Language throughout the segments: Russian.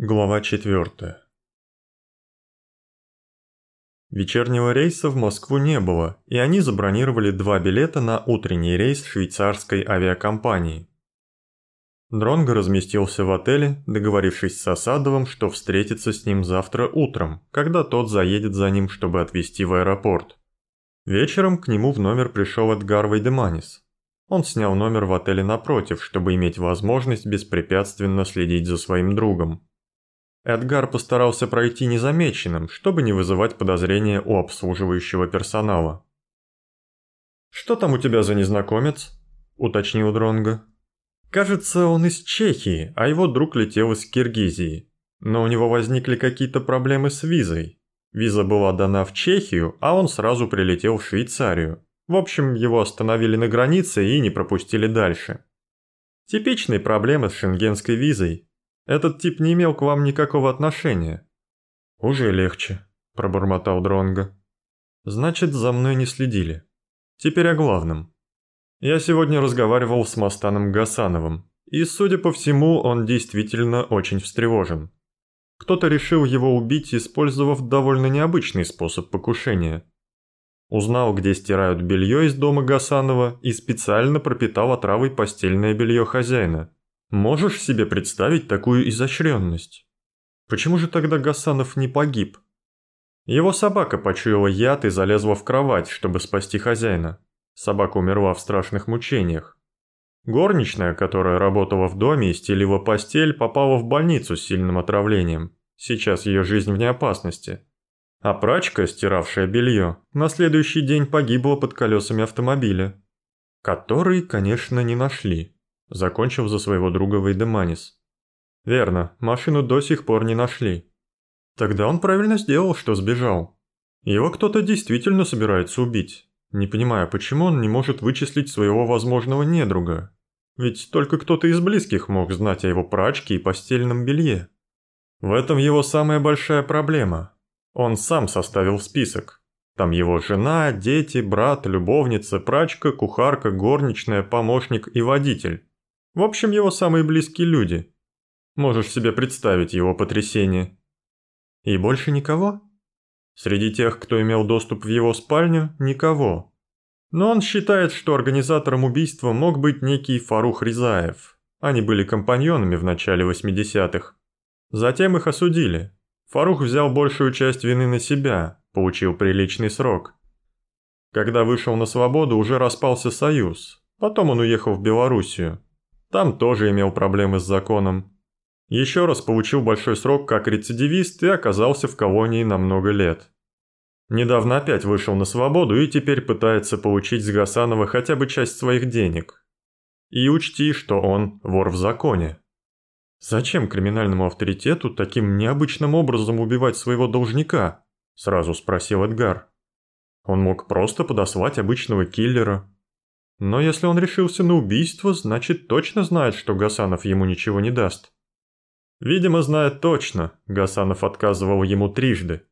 Глава 4 Вечернего рейса в Москву не было, и они забронировали два билета на утренний рейс швейцарской авиакомпании. Дронго разместился в отеле, договорившись с Осадовым, что встретится с ним завтра утром, когда тот заедет за ним, чтобы отвезти в аэропорт. Вечером к нему в номер пришел Эдгар Вейдеманис. Он снял номер в отеле напротив, чтобы иметь возможность беспрепятственно следить за своим другом. Эдгар постарался пройти незамеченным, чтобы не вызывать подозрения у обслуживающего персонала. «Что там у тебя за незнакомец?» – уточнил Дронго. «Кажется, он из Чехии, а его друг летел из Киргизии. Но у него возникли какие-то проблемы с визой. Виза была дана в Чехию, а он сразу прилетел в Швейцарию. В общем, его остановили на границе и не пропустили дальше. Типичные проблемы с шенгенской визой, этот тип не имел к вам никакого отношения. Уже легче, пробормотал Дронго. Значит, за мной не следили. Теперь о главном. Я сегодня разговаривал с Мастаном Гасановым, и, судя по всему, он действительно очень встревожен. Кто-то решил его убить, использовав довольно необычный способ покушения. Узнал, где стирают белье из дома Гасанова и специально пропитал отравой постельное белье хозяина. Можешь себе представить такую изощренность? Почему же тогда Гасанов не погиб? Его собака почуяла яд и залезла в кровать, чтобы спасти хозяина. Собака умерла в страшных мучениях. Горничная, которая работала в доме и стелила постель, попала в больницу с сильным отравлением. Сейчас ее жизнь вне опасности. А прачка, стиравшая белье, на следующий день погибла под колесами автомобиля. Который, конечно, не нашли закончив за своего друга Вейдеманис. «Верно, машину до сих пор не нашли. Тогда он правильно сделал, что сбежал. Его кто-то действительно собирается убить, не понимая, почему он не может вычислить своего возможного недруга. Ведь только кто-то из близких мог знать о его прачке и постельном белье. В этом его самая большая проблема. Он сам составил список. Там его жена, дети, брат, любовница, прачка, кухарка, горничная, помощник и водитель. В общем, его самые близкие люди. Можешь себе представить его потрясение. И больше никого? Среди тех, кто имел доступ в его спальню, никого. Но он считает, что организатором убийства мог быть некий Фарух Ризаев. Они были компаньонами в начале 80-х. Затем их осудили. Фарух взял большую часть вины на себя, получил приличный срок. Когда вышел на свободу, уже распался союз. Потом он уехал в Белоруссию. Там тоже имел проблемы с законом. Еще раз получил большой срок как рецидивист и оказался в колонии на много лет. Недавно опять вышел на свободу и теперь пытается получить с Гасанова хотя бы часть своих денег. И учти, что он вор в законе. Зачем криминальному авторитету таким необычным образом убивать своего должника? Сразу спросил Эдгар. Он мог просто подослать обычного киллера, но если он решился на убийство, значит точно знает, что Гасанов ему ничего не даст. Видимо, знает точно, Гасанов отказывал ему трижды.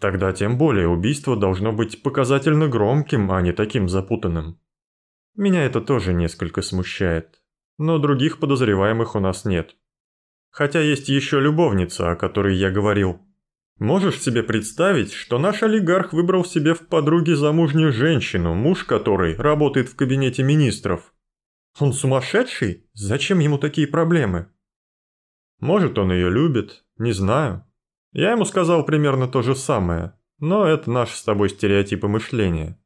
Тогда тем более убийство должно быть показательно громким, а не таким запутанным. Меня это тоже несколько смущает. Но других подозреваемых у нас нет. Хотя есть еще любовница, о которой я говорил. Можешь себе представить, что наш олигарх выбрал себе в подруге замужнюю женщину, муж которой работает в кабинете министров? Он сумасшедший? Зачем ему такие проблемы? Может, он ее любит, не знаю. Я ему сказал примерно то же самое, но это наши с тобой стереотипы мышления.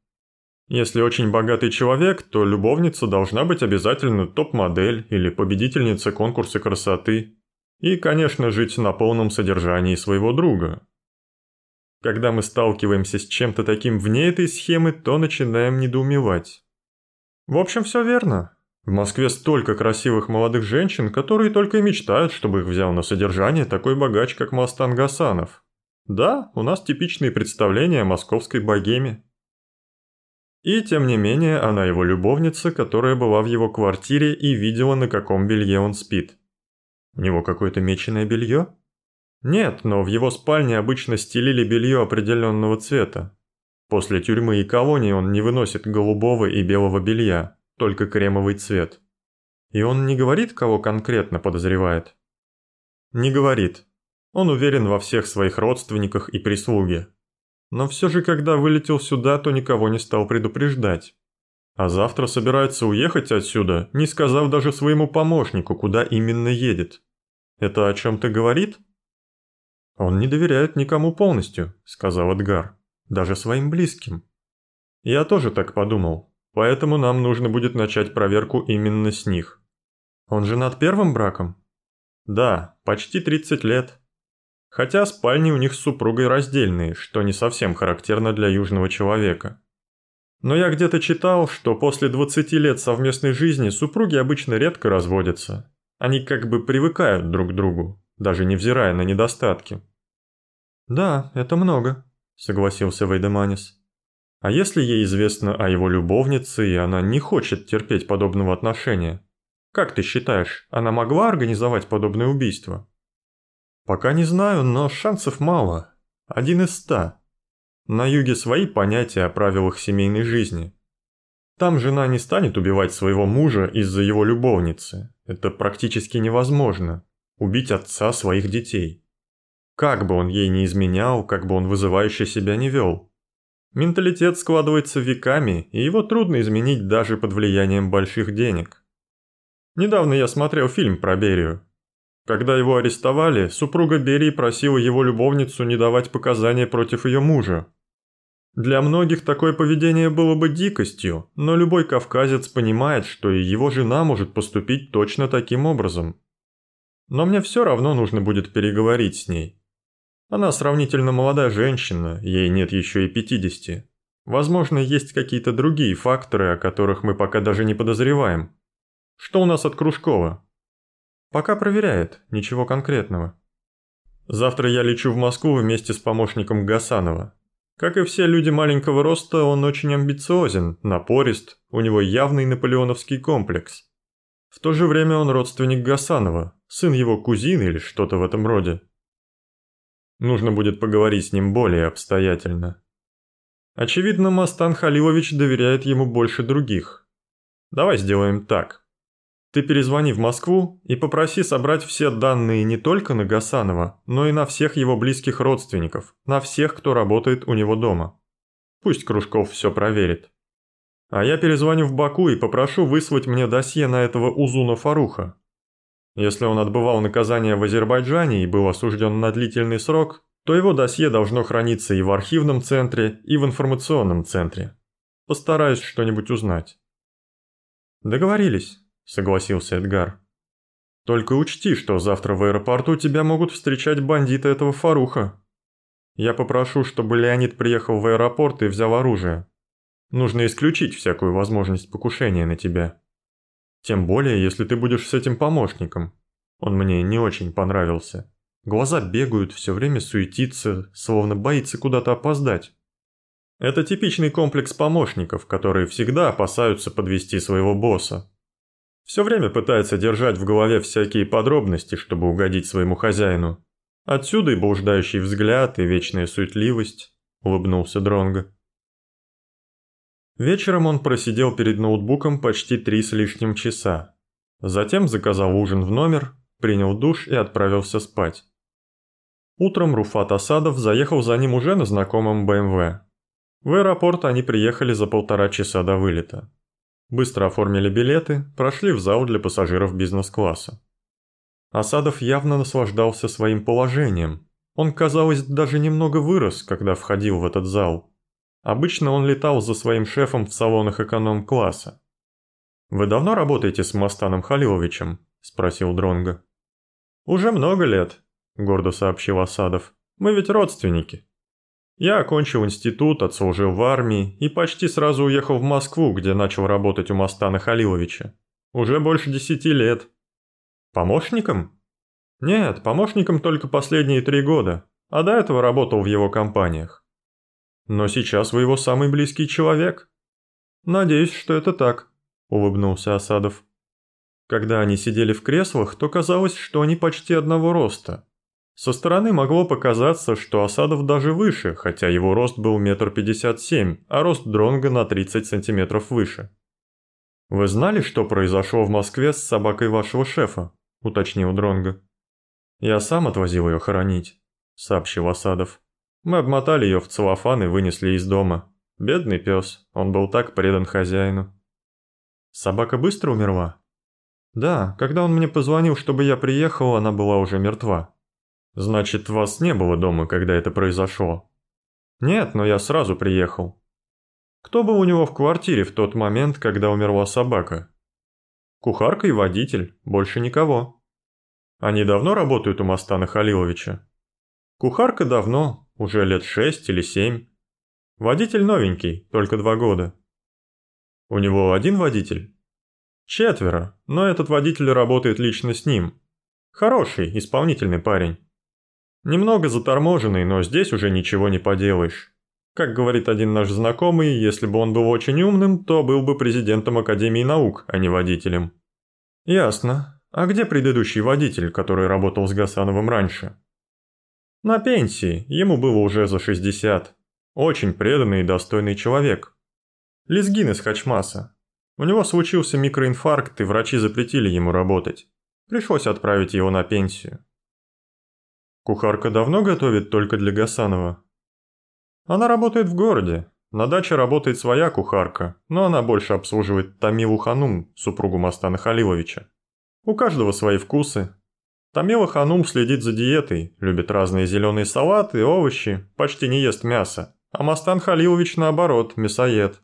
Если очень богатый человек, то любовница должна быть обязательно топ-модель или победительница конкурса красоты. И, конечно, жить на полном содержании своего друга. Когда мы сталкиваемся с чем-то таким вне этой схемы, то начинаем недоумевать. В общем, все верно. В Москве столько красивых молодых женщин, которые только и мечтают, чтобы их взял на содержание такой богач, как Мастан Гасанов. Да, у нас типичные представления о московской богеме. И тем не менее, она его любовница, которая была в его квартире и видела, на каком белье он спит. У него какое-то меченое белье? Нет, но в его спальне обычно стелили белье определенного цвета. После тюрьмы и колонии он не выносит голубого и белого белья, только кремовый цвет. И он не говорит, кого конкретно подозревает. Не говорит. Он уверен во всех своих родственниках и прислуге. Но все же, когда вылетел сюда, то никого не стал предупреждать. А завтра собирается уехать отсюда, не сказав даже своему помощнику, куда именно едет. Это о чем-то говорит? Он не доверяет никому полностью, сказал Эдгар. Даже своим близким. Я тоже так подумал, поэтому нам нужно будет начать проверку именно с них. Он женат первым браком? Да, почти 30 лет. Хотя спальни у них с супругой раздельные, что не совсем характерно для южного человека. Но я где-то читал, что после 20 лет совместной жизни супруги обычно редко разводятся. Они как бы привыкают друг к другу, даже невзирая на недостатки. «Да, это много», – согласился Вейдеманис. «А если ей известно о его любовнице, и она не хочет терпеть подобного отношения? Как ты считаешь, она могла организовать подобное убийство?» «Пока не знаю, но шансов мало. Один из ста. На юге свои понятия о правилах семейной жизни. Там жена не станет убивать своего мужа из-за его любовницы. Это практически невозможно. Убить отца своих детей. Как бы он ей не изменял, как бы он вызывающе себя не вел. Менталитет складывается веками, и его трудно изменить даже под влиянием больших денег. Недавно я смотрел фильм про Берию. Когда его арестовали, супруга Берии просила его любовницу не давать показания против ее мужа, для многих такое поведение было бы дикостью, но любой кавказец понимает, что и его жена может поступить точно таким образом. Но мне все равно нужно будет переговорить с ней. Она сравнительно молодая женщина, ей нет еще и 50. Возможно, есть какие-то другие факторы, о которых мы пока даже не подозреваем. Что у нас от Кружкова? Пока проверяет, ничего конкретного. Завтра я лечу в Москву вместе с помощником Гасанова. Как и все люди маленького роста, он очень амбициозен, напорист, у него явный наполеоновский комплекс. В то же время он родственник Гасанова, сын его кузины или что-то в этом роде. Нужно будет поговорить с ним более обстоятельно. Очевидно, Мастан Халилович доверяет ему больше других. Давай сделаем так. Ты перезвони в Москву и попроси собрать все данные не только на Гасанова, но и на всех его близких родственников, на всех, кто работает у него дома. Пусть Кружков все проверит. А я перезвоню в Баку и попрошу выслать мне досье на этого Узуна Фаруха. Если он отбывал наказание в Азербайджане и был осужден на длительный срок, то его досье должно храниться и в архивном центре, и в информационном центре. Постараюсь что-нибудь узнать. Договорились согласился Эдгар. «Только учти, что завтра в аэропорту тебя могут встречать бандиты этого Фаруха. Я попрошу, чтобы Леонид приехал в аэропорт и взял оружие. Нужно исключить всякую возможность покушения на тебя. Тем более, если ты будешь с этим помощником. Он мне не очень понравился. Глаза бегают, все время суетится, словно боится куда-то опоздать. Это типичный комплекс помощников, которые всегда опасаются подвести своего босса. Все время пытается держать в голове всякие подробности, чтобы угодить своему хозяину. Отсюда и блуждающий взгляд, и вечная суетливость, улыбнулся Дронго. Вечером он просидел перед ноутбуком почти три с лишним часа. Затем заказал ужин в номер, принял душ и отправился спать. Утром Руфат Асадов заехал за ним уже на знакомом БМВ. В аэропорт они приехали за полтора часа до вылета. Быстро оформили билеты, прошли в зал для пассажиров бизнес-класса. Асадов явно наслаждался своим положением. Он, казалось, даже немного вырос, когда входил в этот зал. Обычно он летал за своим шефом в салонах эконом-класса. «Вы давно работаете с Мастаном Халиловичем?» – спросил Дронга. «Уже много лет», – гордо сообщил Асадов. «Мы ведь родственники». Я окончил институт, отслужил в армии и почти сразу уехал в Москву, где начал работать у Мастана Халиловича. Уже больше десяти лет. Помощником? Нет, помощником только последние три года, а до этого работал в его компаниях. Но сейчас вы его самый близкий человек. Надеюсь, что это так, улыбнулся Осадов. Когда они сидели в креслах, то казалось, что они почти одного роста. Со стороны могло показаться, что Осадов даже выше, хотя его рост был метр пятьдесят семь, а рост Дронга на 30 сантиметров выше. «Вы знали, что произошло в Москве с собакой вашего шефа?» – уточнил Дронга. «Я сам отвозил ее хоронить», – сообщил Осадов. «Мы обмотали ее в целлофан и вынесли из дома. Бедный пес, он был так предан хозяину». «Собака быстро умерла?» «Да, когда он мне позвонил, чтобы я приехал, она была уже мертва». «Значит, вас не было дома, когда это произошло?» «Нет, но я сразу приехал». «Кто был у него в квартире в тот момент, когда умерла собака?» «Кухарка и водитель, больше никого». «Они давно работают у Мастана Халиловича?» «Кухарка давно, уже лет шесть или семь. Водитель новенький, только два года». «У него один водитель?» «Четверо, но этот водитель работает лично с ним. Хороший, исполнительный парень». Немного заторможенный, но здесь уже ничего не поделаешь. Как говорит один наш знакомый, если бы он был очень умным, то был бы президентом Академии наук, а не водителем. Ясно. А где предыдущий водитель, который работал с Гасановым раньше? На пенсии, ему было уже за 60. Очень преданный и достойный человек. Лезгин из Хачмаса. У него случился микроинфаркт, и врачи запретили ему работать. Пришлось отправить его на пенсию. Кухарка давно готовит только для Гасанова? Она работает в городе. На даче работает своя кухарка, но она больше обслуживает Тамилу Ханум, супругу Мастана Халиловича. У каждого свои вкусы. Тамила Ханум следит за диетой, любит разные зеленые салаты, овощи, почти не ест мясо. А Мастан Халилович наоборот, мясоед.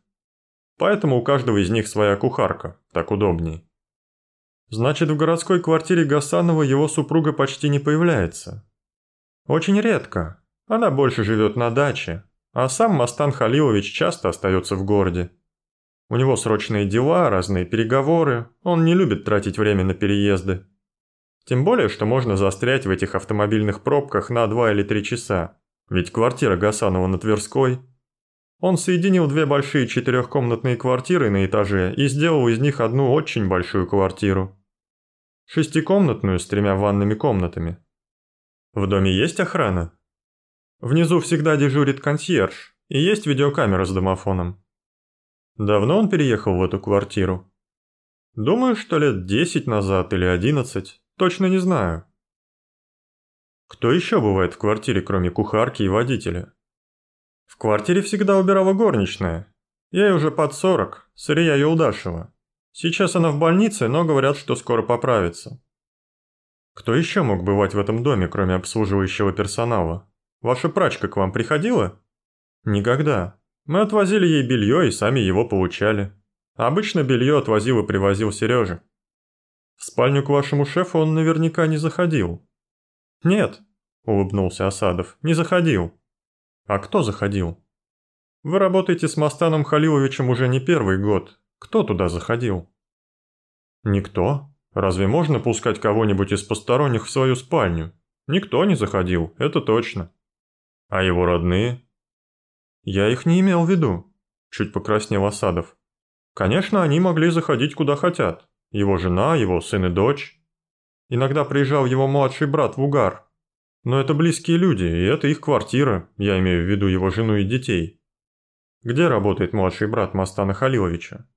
Поэтому у каждого из них своя кухарка, так удобней. Значит, в городской квартире Гасанова его супруга почти не появляется. Очень редко. Она больше живет на даче, а сам Мастан Халилович часто остается в городе. У него срочные дела, разные переговоры, он не любит тратить время на переезды. Тем более, что можно застрять в этих автомобильных пробках на 2 или 3 часа, ведь квартира Гасанова на Тверской. Он соединил две большие четырехкомнатные квартиры на этаже и сделал из них одну очень большую квартиру. Шестикомнатную с тремя ванными комнатами. В доме есть охрана? Внизу всегда дежурит консьерж, и есть видеокамера с домофоном. Давно он переехал в эту квартиру? Думаю, что лет десять назад или одиннадцать, точно не знаю. Кто еще бывает в квартире, кроме кухарки и водителя? В квартире всегда убирала горничная. Ей уже под сорок, Сырья Юлдашева. Сейчас она в больнице, но говорят, что скоро поправится. Кто еще мог бывать в этом доме, кроме обслуживающего персонала? Ваша прачка к вам приходила? Никогда. Мы отвозили ей белье и сами его получали. Обычно белье отвозил и привозил Сережа. В спальню к вашему шефу он наверняка не заходил. Нет, улыбнулся Осадов, не заходил. А кто заходил? Вы работаете с Мастаном Халиловичем уже не первый год. Кто туда заходил? Никто, Разве можно пускать кого-нибудь из посторонних в свою спальню? Никто не заходил, это точно. А его родные? Я их не имел в виду, чуть покраснел Осадов. Конечно, они могли заходить куда хотят. Его жена, его сын и дочь. Иногда приезжал его младший брат в угар. Но это близкие люди, и это их квартира, я имею в виду его жену и детей. Где работает младший брат Мастана Халиловича?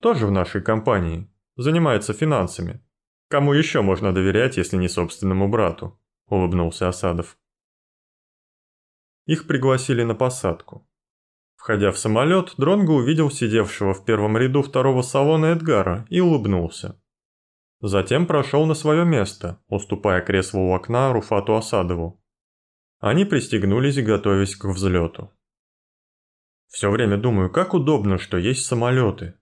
Тоже в нашей компании занимается финансами. Кому еще можно доверять, если не собственному брату?» – улыбнулся Осадов. Их пригласили на посадку. Входя в самолет, Дронго увидел сидевшего в первом ряду второго салона Эдгара и улыбнулся. Затем прошел на свое место, уступая кресло у окна Руфату Осадову. Они пристегнулись, готовясь к взлету. «Все время думаю, как удобно, что есть самолеты»,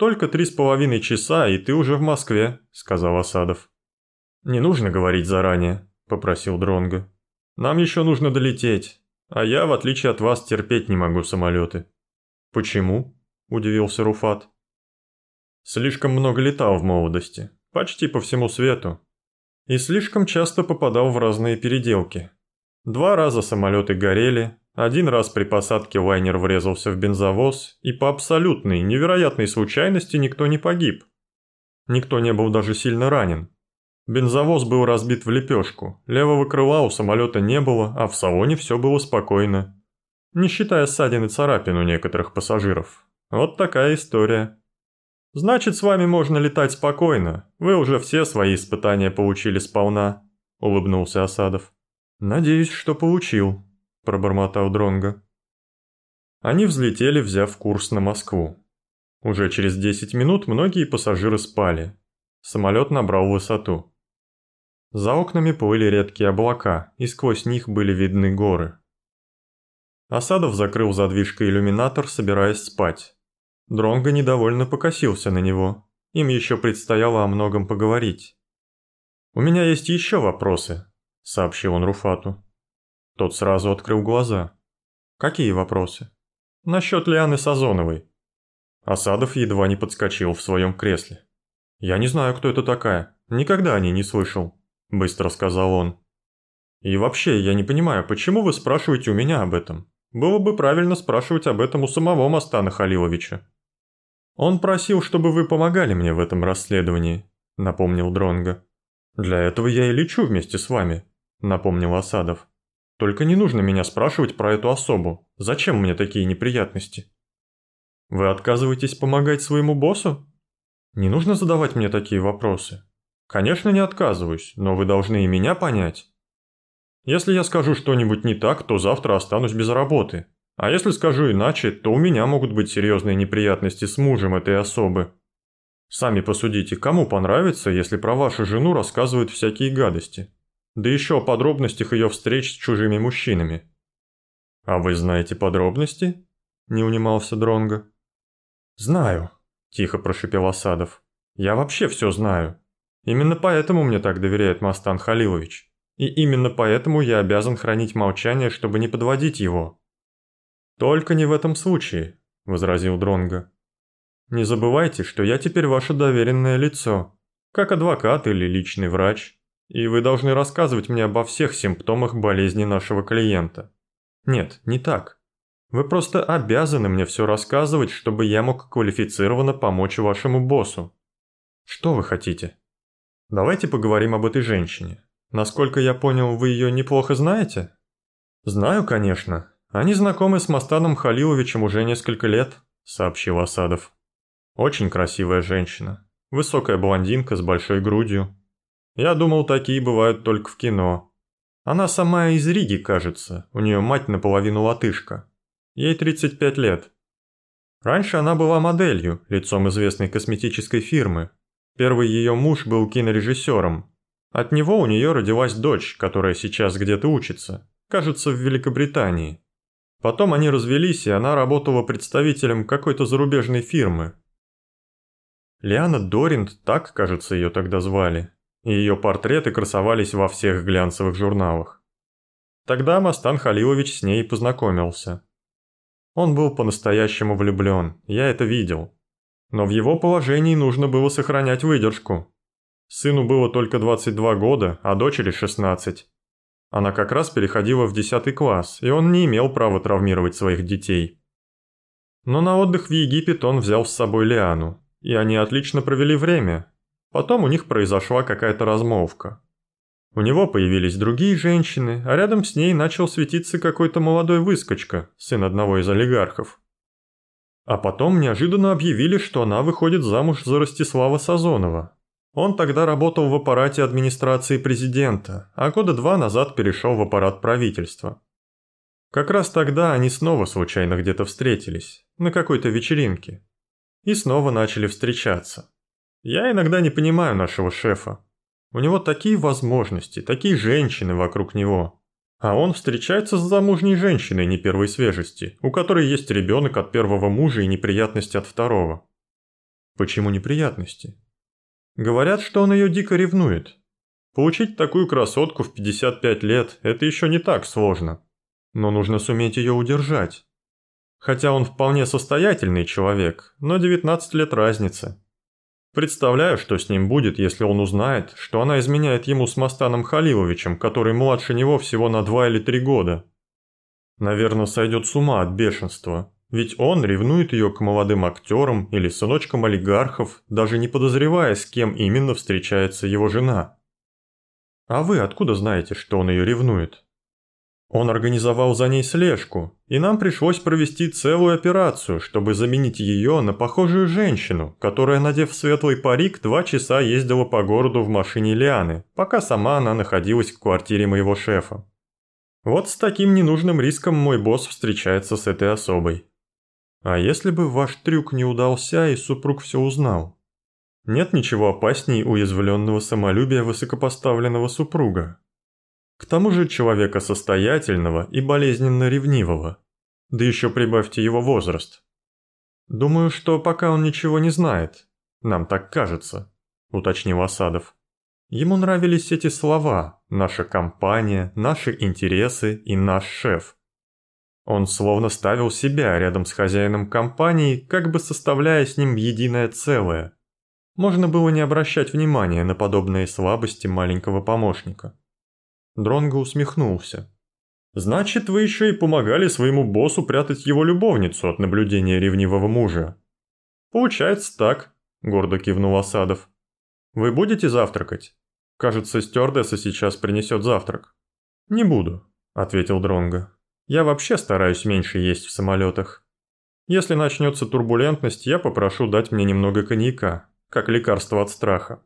«Только три с половиной часа, и ты уже в Москве», – сказал Асадов. «Не нужно говорить заранее», – попросил Дронго. «Нам еще нужно долететь, а я, в отличие от вас, терпеть не могу самолеты». «Почему?» – удивился Руфат. «Слишком много летал в молодости, почти по всему свету. И слишком часто попадал в разные переделки. Два раза самолеты горели, один раз при посадке лайнер врезался в бензовоз, и по абсолютной, невероятной случайности никто не погиб. Никто не был даже сильно ранен. Бензовоз был разбит в лепешку, левого крыла у самолета не было, а в салоне все было спокойно. Не считая ссадин и царапин у некоторых пассажиров. Вот такая история. Значит, с вами можно летать спокойно, вы уже все свои испытания получили сполна. улыбнулся Осадов. Надеюсь, что получил, пробормотал Дронга. Они взлетели, взяв курс на Москву. Уже через 10 минут многие пассажиры спали. Самолет набрал высоту. За окнами плыли редкие облака, и сквозь них были видны горы. Осадов закрыл задвижкой иллюминатор, собираясь спать. Дронго недовольно покосился на него. Им еще предстояло о многом поговорить. «У меня есть еще вопросы», – сообщил он Руфату. Тот сразу открыл глаза. «Какие вопросы?» «Насчет Лианы Сазоновой». Осадов едва не подскочил в своем кресле. «Я не знаю, кто это такая. Никогда о ней не слышал», – быстро сказал он. «И вообще, я не понимаю, почему вы спрашиваете у меня об этом? Было бы правильно спрашивать об этом у самого Мастана Халиловича». «Он просил, чтобы вы помогали мне в этом расследовании», – напомнил Дронга. «Для этого я и лечу вместе с вами», – напомнил Осадов. «Только не нужно меня спрашивать про эту особу. Зачем мне такие неприятности?» «Вы отказываетесь помогать своему боссу?» «Не нужно задавать мне такие вопросы». «Конечно, не отказываюсь, но вы должны и меня понять». Если я скажу что-нибудь не так, то завтра останусь без работы. А если скажу иначе, то у меня могут быть серьезные неприятности с мужем этой особы. Сами посудите, кому понравится, если про вашу жену рассказывают всякие гадости? Да еще о подробностях ее встреч с чужими мужчинами. А вы знаете подробности? Не унимался Дронго. Знаю, тихо прошепел Асадов. Я вообще все знаю. Именно поэтому мне так доверяет Мастан Халилович. И именно поэтому я обязан хранить молчание, чтобы не подводить его. Только не в этом случае, возразил Дронго. Не забывайте, что я теперь ваше доверенное лицо, как адвокат или личный врач, и вы должны рассказывать мне обо всех симптомах болезни нашего клиента. Нет, не так. Вы просто обязаны мне все рассказывать, чтобы я мог квалифицированно помочь вашему боссу. Что вы хотите? Давайте поговорим об этой женщине. Насколько я понял, вы ее неплохо знаете? Знаю, конечно. Они знакомы с Мастаном Халиловичем уже несколько лет, сообщил Асадов. Очень красивая женщина. Высокая блондинка с большой грудью. Я думал, такие бывают только в кино. Она сама из Риги, кажется. У нее мать наполовину латышка. Ей 35 лет. Раньше она была моделью, лицом известной косметической фирмы. Первый ее муж был кинорежиссером, от него у нее родилась дочь, которая сейчас где-то учится, кажется, в Великобритании. Потом они развелись, и она работала представителем какой-то зарубежной фирмы. Лиана Доринд, так, кажется, ее тогда звали, ее портреты красовались во всех глянцевых журналах. Тогда Мастан Халилович с ней познакомился. Он был по-настоящему влюблен, я это видел. Но в его положении нужно было сохранять выдержку, Сыну было только 22 года, а дочери 16. Она как раз переходила в 10 класс, и он не имел права травмировать своих детей. Но на отдых в Египет он взял с собой Лиану, и они отлично провели время. Потом у них произошла какая-то размолвка. У него появились другие женщины, а рядом с ней начал светиться какой-то молодой выскочка, сын одного из олигархов. А потом неожиданно объявили, что она выходит замуж за Ростислава Сазонова, он тогда работал в аппарате администрации президента, а года два назад перешел в аппарат правительства. Как раз тогда они снова случайно где-то встретились, на какой-то вечеринке. И снова начали встречаться. Я иногда не понимаю нашего шефа. У него такие возможности, такие женщины вокруг него. А он встречается с замужней женщиной не первой свежести, у которой есть ребенок от первого мужа и неприятности от второго. Почему неприятности? Говорят, что он ее дико ревнует. Получить такую красотку в 55 лет – это еще не так сложно. Но нужно суметь ее удержать. Хотя он вполне состоятельный человек, но 19 лет разницы. Представляю, что с ним будет, если он узнает, что она изменяет ему с Мастаном Халиловичем, который младше него всего на 2 или 3 года. Наверное, сойдет с ума от бешенства. Ведь он ревнует ее к молодым актерам или сыночкам олигархов, даже не подозревая, с кем именно встречается его жена. А вы откуда знаете, что он ее ревнует? Он организовал за ней слежку, и нам пришлось провести целую операцию, чтобы заменить ее на похожую женщину, которая, надев светлый парик, два часа ездила по городу в машине Лианы, пока сама она находилась в квартире моего шефа. Вот с таким ненужным риском мой босс встречается с этой особой. А если бы ваш трюк не удался и супруг все узнал? Нет ничего опасней уязвленного самолюбия высокопоставленного супруга. К тому же человека состоятельного и болезненно ревнивого. Да еще прибавьте его возраст. Думаю, что пока он ничего не знает. Нам так кажется, уточнил Асадов. Ему нравились эти слова «наша компания», «наши интересы» и «наш шеф». Он словно ставил себя рядом с хозяином компании, как бы составляя с ним единое целое. Можно было не обращать внимания на подобные слабости маленького помощника. Дронго усмехнулся. «Значит, вы еще и помогали своему боссу прятать его любовницу от наблюдения ревнивого мужа?» «Получается так», – гордо кивнул Осадов. «Вы будете завтракать? Кажется, стюардесса сейчас принесет завтрак». «Не буду», – ответил Дронго. «Я вообще стараюсь меньше есть в самолетах. Если начнется турбулентность, я попрошу дать мне немного коньяка, как лекарство от страха».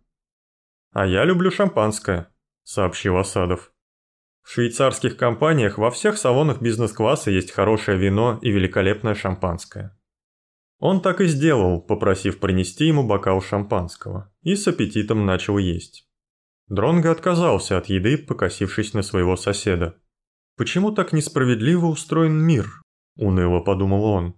«А я люблю шампанское», – сообщил Осадов. В швейцарских компаниях во всех салонах бизнес-класса есть хорошее вино и великолепное шампанское. Он так и сделал, попросив принести ему бокал шампанского, и с аппетитом начал есть. Дронго отказался от еды, покосившись на своего соседа. «Почему так несправедливо устроен мир?» – уныло подумал он.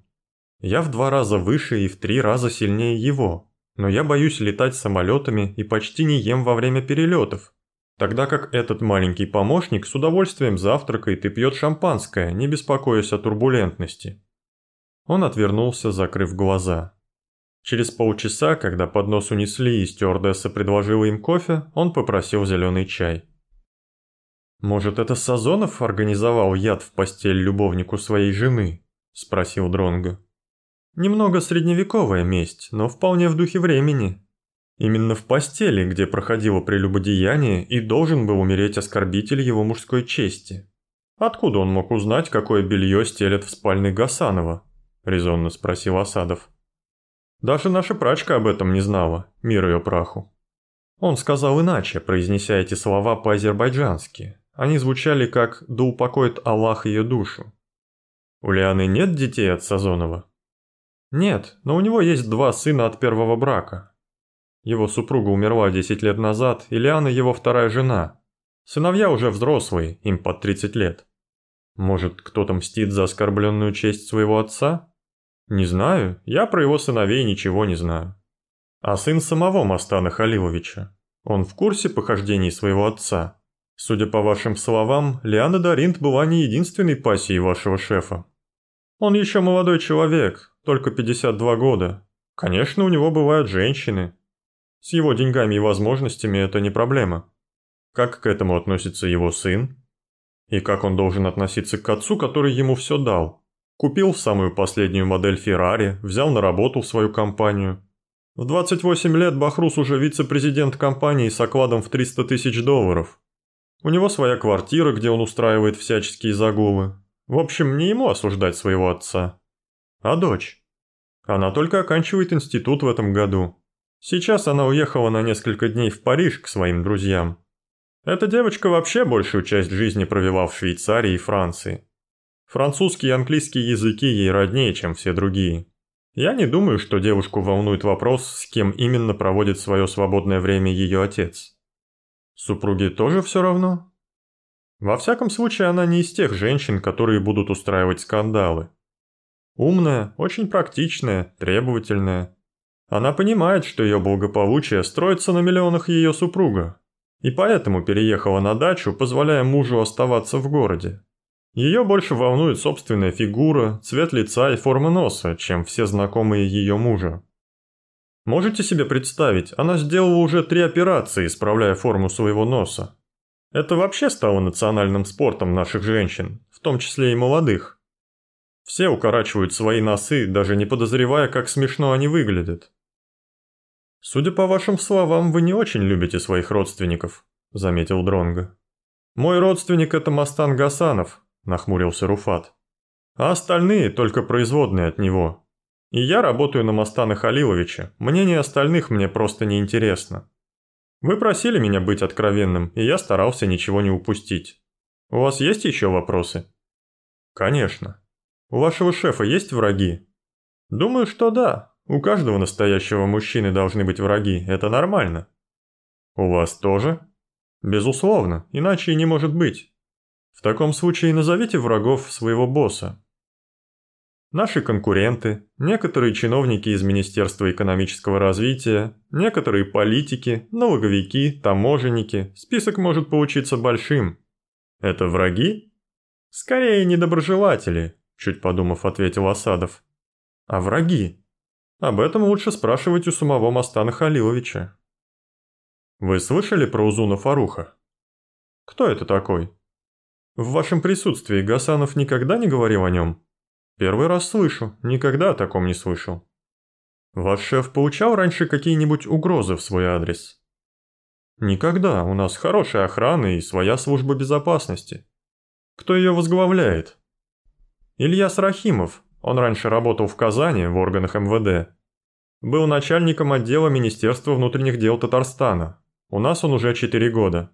«Я в два раза выше и в три раза сильнее его, но я боюсь летать самолетами и почти не ем во время перелетов, Тогда как этот маленький помощник с удовольствием завтракает и пьет шампанское, не беспокоясь о турбулентности. Он отвернулся, закрыв глаза. Через полчаса, когда поднос унесли и стюардесса предложила им кофе, он попросил зеленый чай. «Может, это Сазонов организовал яд в постель любовнику своей жены?» – спросил Дронго. «Немного средневековая месть, но вполне в духе времени», Именно в постели, где проходило прелюбодеяние, и должен был умереть оскорбитель его мужской чести. Откуда он мог узнать, какое белье стелят в спальне Гасанова? резонно спросил Асадов. Даже наша прачка об этом не знала, мир ее праху. Он сказал иначе, произнеся эти слова по-азербайджански. Они звучали как «да упокоит Аллах ее душу». У Лианы нет детей от Сазонова? Нет, но у него есть два сына от первого брака, его супруга умерла 10 лет назад, и Лиана его вторая жена. Сыновья уже взрослые, им под 30 лет. Может, кто-то мстит за оскорбленную честь своего отца? Не знаю, я про его сыновей ничего не знаю. А сын самого Мастана Халиловича? Он в курсе похождений своего отца? Судя по вашим словам, Лиана Даринт была не единственной пассией вашего шефа. Он еще молодой человек, только 52 года. Конечно, у него бывают женщины, с его деньгами и возможностями это не проблема. Как к этому относится его сын? И как он должен относиться к отцу, который ему все дал? Купил самую последнюю модель Феррари, взял на работу в свою компанию. В 28 лет Бахрус уже вице-президент компании с окладом в 300 тысяч долларов. У него своя квартира, где он устраивает всяческие загулы. В общем, не ему осуждать своего отца. А дочь? Она только оканчивает институт в этом году. Сейчас она уехала на несколько дней в Париж к своим друзьям. Эта девочка вообще большую часть жизни провела в Швейцарии и Франции. Французский и английский языки ей роднее, чем все другие. Я не думаю, что девушку волнует вопрос, с кем именно проводит свое свободное время ее отец. Супруге тоже все равно? Во всяком случае, она не из тех женщин, которые будут устраивать скандалы. Умная, очень практичная, требовательная, она понимает, что ее благополучие строится на миллионах ее супруга, и поэтому переехала на дачу, позволяя мужу оставаться в городе. Ее больше волнует собственная фигура, цвет лица и форма носа, чем все знакомые ее мужа. Можете себе представить, она сделала уже три операции, исправляя форму своего носа. Это вообще стало национальным спортом наших женщин, в том числе и молодых. Все укорачивают свои носы, даже не подозревая, как смешно они выглядят. «Судя по вашим словам, вы не очень любите своих родственников», – заметил Дронго. «Мой родственник – это Мастан Гасанов, нахмурился Руфат. «А остальные только производные от него. И я работаю на Мастана Халиловича, мнение остальных мне просто не интересно. Вы просили меня быть откровенным, и я старался ничего не упустить. У вас есть еще вопросы?» «Конечно. У вашего шефа есть враги?» «Думаю, что да. У каждого настоящего мужчины должны быть враги, это нормально». «У вас тоже?» «Безусловно, иначе и не может быть. В таком случае назовите врагов своего босса». Наши конкуренты, некоторые чиновники из Министерства экономического развития, некоторые политики, налоговики, таможенники. Список может получиться большим. Это враги? Скорее, недоброжелатели, чуть подумав, ответил Асадов. А враги? Об этом лучше спрашивать у самого Мастана Халиловича. Вы слышали про Узуна Фаруха? Кто это такой? В вашем присутствии Гасанов никогда не говорил о нем? Первый раз слышу, никогда о таком не слышал. Ваш шеф получал раньше какие-нибудь угрозы в свой адрес? Никогда, у нас хорошая охрана и своя служба безопасности. Кто ее возглавляет? Ильяс Рахимов, он раньше работал в Казани в органах МВД. Был начальником отдела Министерства внутренних дел Татарстана. У нас он уже 4 года.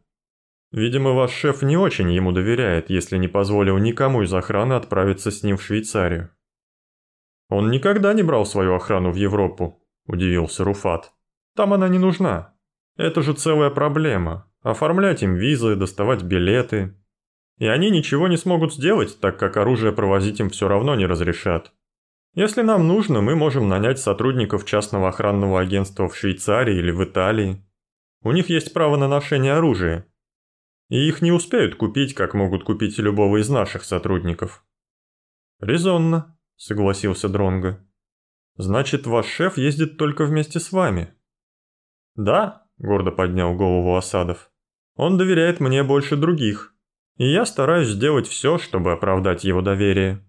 Видимо, ваш шеф не очень ему доверяет, если не позволил никому из охраны отправиться с ним в Швейцарию. Он никогда не брал свою охрану в Европу, удивился Руфат. Там она не нужна. Это же целая проблема. Оформлять им визы, доставать билеты. И они ничего не смогут сделать, так как оружие провозить им все равно не разрешат. Если нам нужно, мы можем нанять сотрудников частного охранного агентства в Швейцарии или в Италии, у них есть право на ношение оружия. И их не успеют купить, как могут купить любого из наших сотрудников. Резонно, согласился Дронго. Значит, ваш шеф ездит только вместе с вами? Да, гордо поднял голову Осадов. Он доверяет мне больше других. И я стараюсь сделать все, чтобы оправдать его доверие.